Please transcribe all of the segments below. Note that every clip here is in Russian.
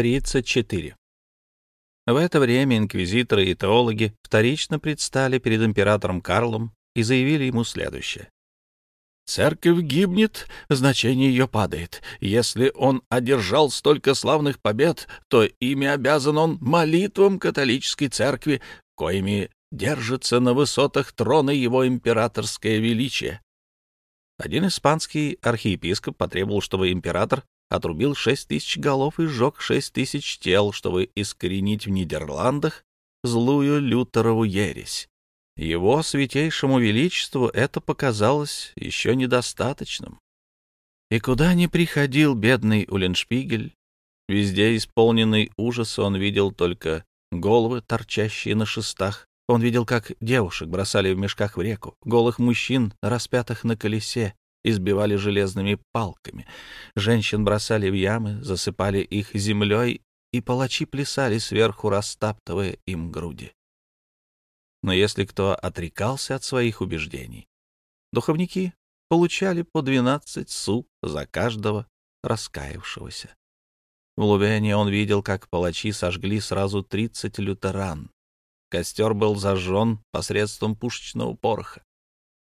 34. В это время инквизиторы и теологи вторично предстали перед императором Карлом и заявили ему следующее. Церковь гибнет, значение ее падает. Если он одержал столько славных побед, то ими обязан он молитвам католической церкви, коими держится на высотах трона его императорское величие. Один испанский архиепископ потребовал, чтобы император отрубил шесть тысяч голов и сжег шесть тысяч тел, чтобы искоренить в Нидерландах злую Лютерову ересь. Его святейшему величеству это показалось еще недостаточным. И куда ни приходил бедный Уленшпигель, везде исполненный ужаса он видел только головы, торчащие на шестах. Он видел, как девушек бросали в мешках в реку, голых мужчин, распятых на колесе, избивали железными палками. Женщин бросали в ямы, засыпали их землей, и палачи плясали сверху, растаптывая им груди. Но если кто отрекался от своих убеждений, духовники получали по 12 су за каждого раскаявшегося. В Лувене он видел, как палачи сожгли сразу 30 лютеран. Костер был зажжен посредством пушечного пороха.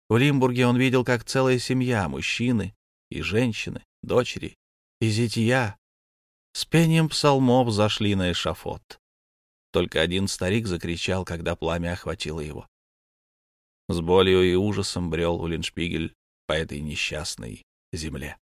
В Лимбурге он видел, как целая семья, мужчины и женщины, дочери и зятья, с пением псалмов зашли на эшафот. Только один старик закричал, когда пламя охватило его. С болью и ужасом брел Улиншпигель по этой несчастной земле.